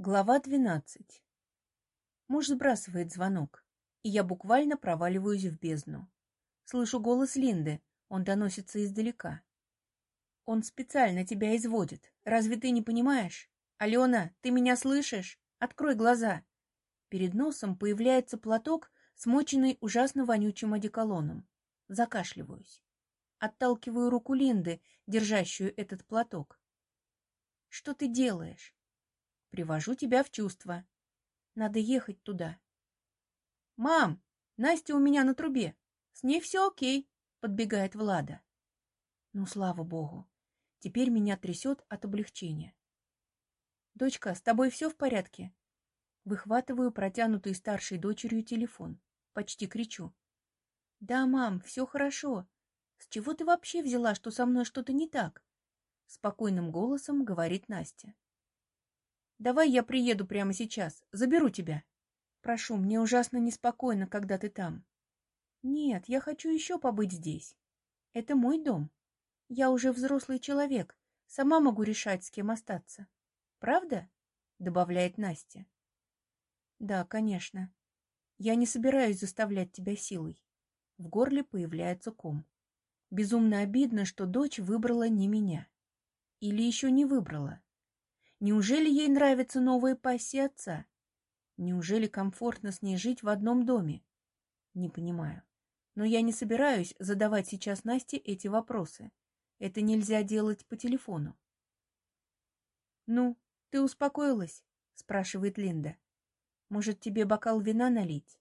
Глава двенадцать. Муж сбрасывает звонок, и я буквально проваливаюсь в бездну. Слышу голос Линды, он доносится издалека. Он специально тебя изводит. Разве ты не понимаешь? Алена, ты меня слышишь? Открой глаза. Перед носом появляется платок, смоченный ужасно вонючим одеколоном. Закашливаюсь. Отталкиваю руку Линды, держащую этот платок. Что ты делаешь? Привожу тебя в чувство. Надо ехать туда. Мам, Настя у меня на трубе. С ней все окей, подбегает Влада. Ну, слава богу. Теперь меня трясет от облегчения. Дочка, с тобой все в порядке? Выхватываю протянутый старшей дочерью телефон. Почти кричу. Да, мам, все хорошо. С чего ты вообще взяла, что со мной что-то не так? Спокойным голосом говорит Настя. Давай я приеду прямо сейчас, заберу тебя. Прошу, мне ужасно неспокойно, когда ты там. Нет, я хочу еще побыть здесь. Это мой дом. Я уже взрослый человек, сама могу решать, с кем остаться. Правда? Добавляет Настя. Да, конечно. Я не собираюсь заставлять тебя силой. В горле появляется ком. Безумно обидно, что дочь выбрала не меня. Или еще не выбрала. Неужели ей нравится новая пассия отца? Неужели комфортно с ней жить в одном доме? Не понимаю. Но я не собираюсь задавать сейчас Насте эти вопросы. Это нельзя делать по телефону. «Ну, ты успокоилась?» — спрашивает Линда. «Может, тебе бокал вина налить?»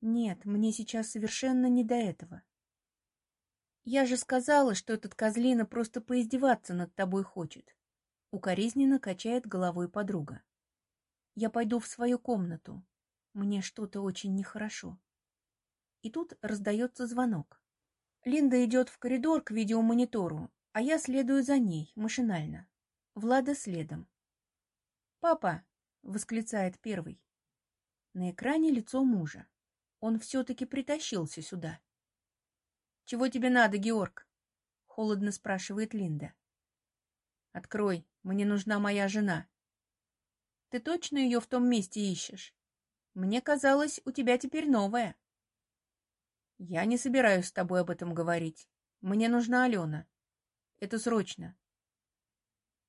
«Нет, мне сейчас совершенно не до этого. Я же сказала, что этот козлина просто поиздеваться над тобой хочет. Укоризненно качает головой подруга. Я пойду в свою комнату. Мне что-то очень нехорошо. И тут раздается звонок. Линда идет в коридор к видеомонитору, а я следую за ней, машинально. Влада следом. «Папа!» — восклицает первый. На экране лицо мужа. Он все-таки притащился сюда. «Чего тебе надо, Георг?» — холодно спрашивает Линда. «Открой, мне нужна моя жена. Ты точно ее в том месте ищешь? Мне казалось, у тебя теперь новая. Я не собираюсь с тобой об этом говорить. Мне нужна Алена. Это срочно.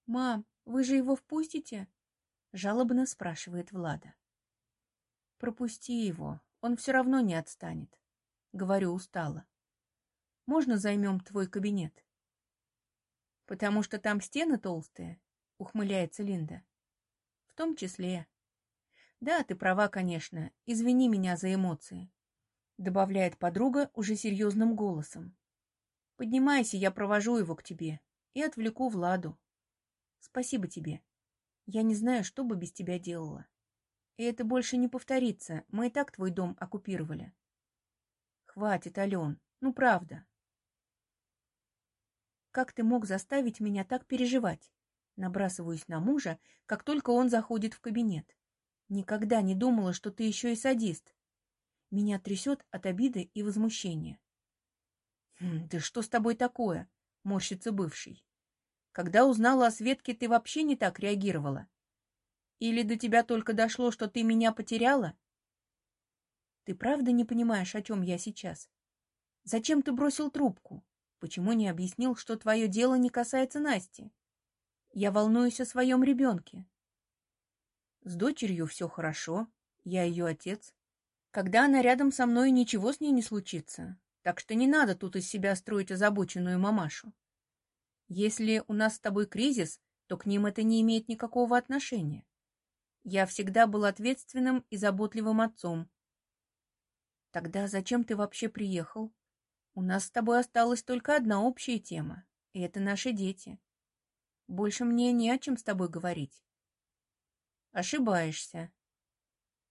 Мам, вы же его впустите? Жалобно спрашивает Влада. Пропусти его, он все равно не отстанет. Говорю устало. Можно займем твой кабинет? Потому что там стены толстые, ухмыляется Линда. В том числе. Да, ты права, конечно. Извини меня за эмоции. Добавляет подруга уже серьезным голосом. Поднимайся, я провожу его к тебе и отвлеку Владу. Спасибо тебе. Я не знаю, что бы без тебя делала. И это больше не повторится. Мы и так твой дом оккупировали. Хватит, Ален. Ну, правда. Как ты мог заставить меня так переживать? Набрасываюсь на мужа, как только он заходит в кабинет. Никогда не думала, что ты еще и садист. Меня трясет от обиды и возмущения. «Хм, «Да что с тобой такое?» — морщится бывший. «Когда узнала о Светке, ты вообще не так реагировала? Или до тебя только дошло, что ты меня потеряла?» «Ты правда не понимаешь, о чем я сейчас? Зачем ты бросил трубку? Почему не объяснил, что твое дело не касается Насти?» Я волнуюсь о своем ребенке. С дочерью все хорошо, я ее отец. Когда она рядом со мной, ничего с ней не случится, так что не надо тут из себя строить озабоченную мамашу. Если у нас с тобой кризис, то к ним это не имеет никакого отношения. Я всегда был ответственным и заботливым отцом. Тогда зачем ты вообще приехал? У нас с тобой осталась только одна общая тема, и это наши дети. Больше мне не о чем с тобой говорить. Ошибаешься.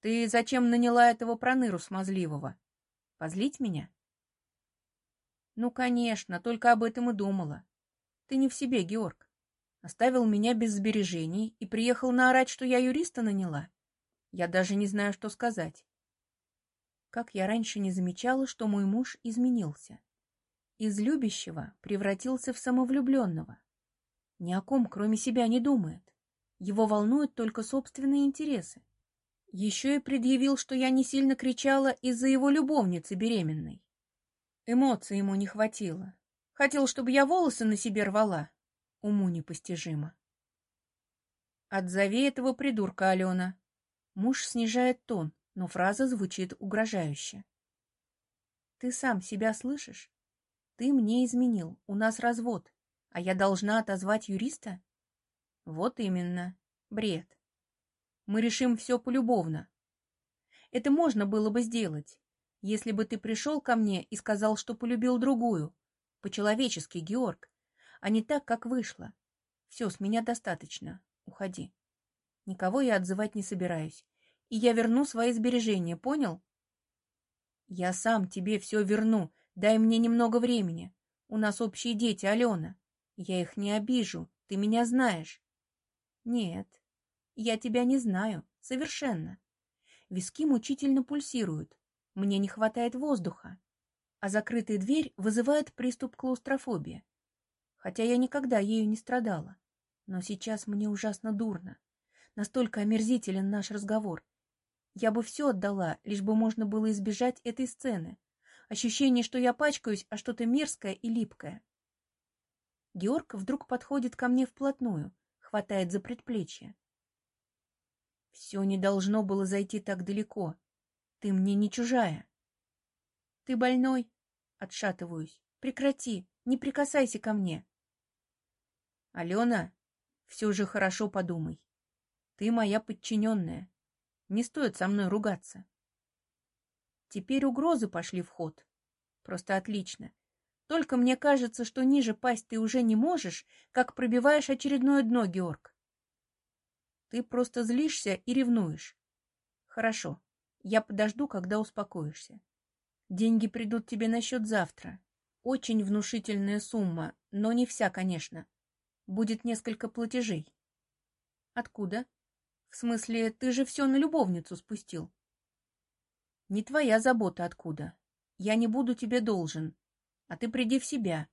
Ты зачем наняла этого проныру смазливого? Позлить меня? Ну, конечно, только об этом и думала. Ты не в себе, Георг. Оставил меня без сбережений и приехал наорать, что я юриста наняла. Я даже не знаю, что сказать. Как я раньше не замечала, что мой муж изменился. Из любящего превратился в самовлюбленного. Ни о ком, кроме себя, не думает. Его волнуют только собственные интересы. Еще и предъявил, что я не сильно кричала из-за его любовницы беременной. Эмоций ему не хватило. Хотел, чтобы я волосы на себе рвала. Уму непостижимо. Отзови этого придурка, Алена. Муж снижает тон, но фраза звучит угрожающе. Ты сам себя слышишь? Ты мне изменил, у нас развод, а я должна отозвать юриста? Вот именно. Бред. Мы решим все полюбовно. Это можно было бы сделать, если бы ты пришел ко мне и сказал, что полюбил другую. По-человечески, Георг, а не так, как вышло. Все, с меня достаточно. Уходи. Никого я отзывать не собираюсь. И я верну свои сбережения, понял? Я сам тебе все верну. Дай мне немного времени. У нас общие дети, Алена. Я их не обижу. Ты меня знаешь. Нет, я тебя не знаю. Совершенно. Виски мучительно пульсируют. Мне не хватает воздуха. А закрытая дверь вызывает приступ клаустрофобии. Хотя я никогда ею не страдала. Но сейчас мне ужасно дурно. Настолько омерзителен наш разговор. Я бы все отдала, лишь бы можно было избежать этой сцены. Ощущение, что я пачкаюсь, а что-то мерзкое и липкое. Георг вдруг подходит ко мне вплотную, хватает за предплечье. Все не должно было зайти так далеко. Ты мне не чужая. Ты больной? Отшатываюсь. Прекрати, не прикасайся ко мне. Алена, все же хорошо подумай. Ты моя подчиненная. Не стоит со мной ругаться. Теперь угрозы пошли в ход. Просто отлично. Только мне кажется, что ниже пасть ты уже не можешь, как пробиваешь очередное дно, Георг. Ты просто злишься и ревнуешь. Хорошо, я подожду, когда успокоишься. Деньги придут тебе на счет завтра. Очень внушительная сумма, но не вся, конечно. Будет несколько платежей. Откуда? В смысле, ты же все на любовницу спустил. Не твоя забота откуда. Я не буду тебе должен. А ты приди в себя.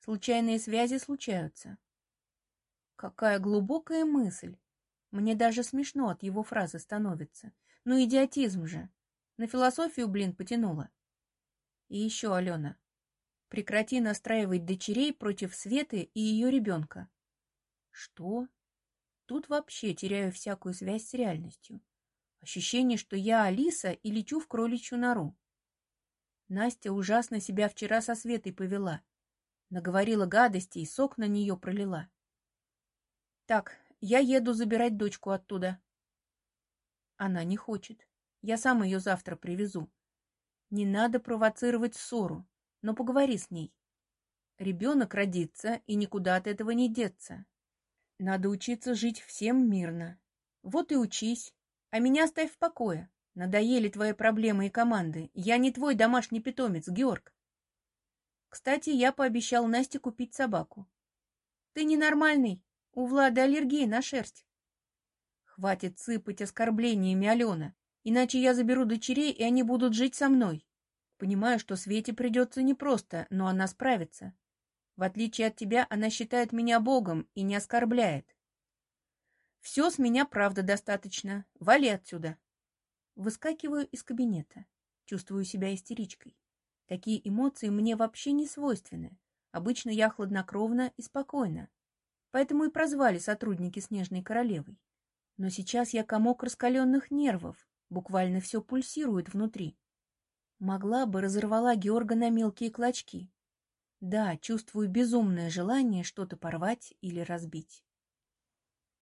Случайные связи случаются. Какая глубокая мысль. Мне даже смешно от его фразы становится. Ну, идиотизм же. На философию, блин, потянула. И еще, Алена, Прекрати настраивать дочерей против Светы и ее ребенка. Что? Тут вообще теряю всякую связь с реальностью. Ощущение, что я Алиса и лечу в кроличью нору. Настя ужасно себя вчера со Светой повела. Наговорила гадости и сок на нее пролила. Так, я еду забирать дочку оттуда. Она не хочет. Я сам ее завтра привезу. Не надо провоцировать ссору но поговори с ней. Ребенок родится, и никуда от этого не деться. Надо учиться жить всем мирно. Вот и учись. А меня оставь в покое. Надоели твои проблемы и команды. Я не твой домашний питомец, Георг. Кстати, я пообещал Насте купить собаку. Ты ненормальный. У Влада аллергия на шерсть. Хватит сыпать оскорблениями, Алена, иначе я заберу дочерей, и они будут жить со мной. Понимаю, что Свете придется непросто, но она справится. В отличие от тебя, она считает меня Богом и не оскорбляет. Все с меня правда достаточно. Вали отсюда. Выскакиваю из кабинета. Чувствую себя истеричкой. Такие эмоции мне вообще не свойственны. Обычно я хладнокровна и спокойна. Поэтому и прозвали сотрудники Снежной Королевой. Но сейчас я комок раскаленных нервов. Буквально все пульсирует внутри. Могла бы разорвала Георга на мелкие клочки. Да, чувствую безумное желание что-то порвать или разбить.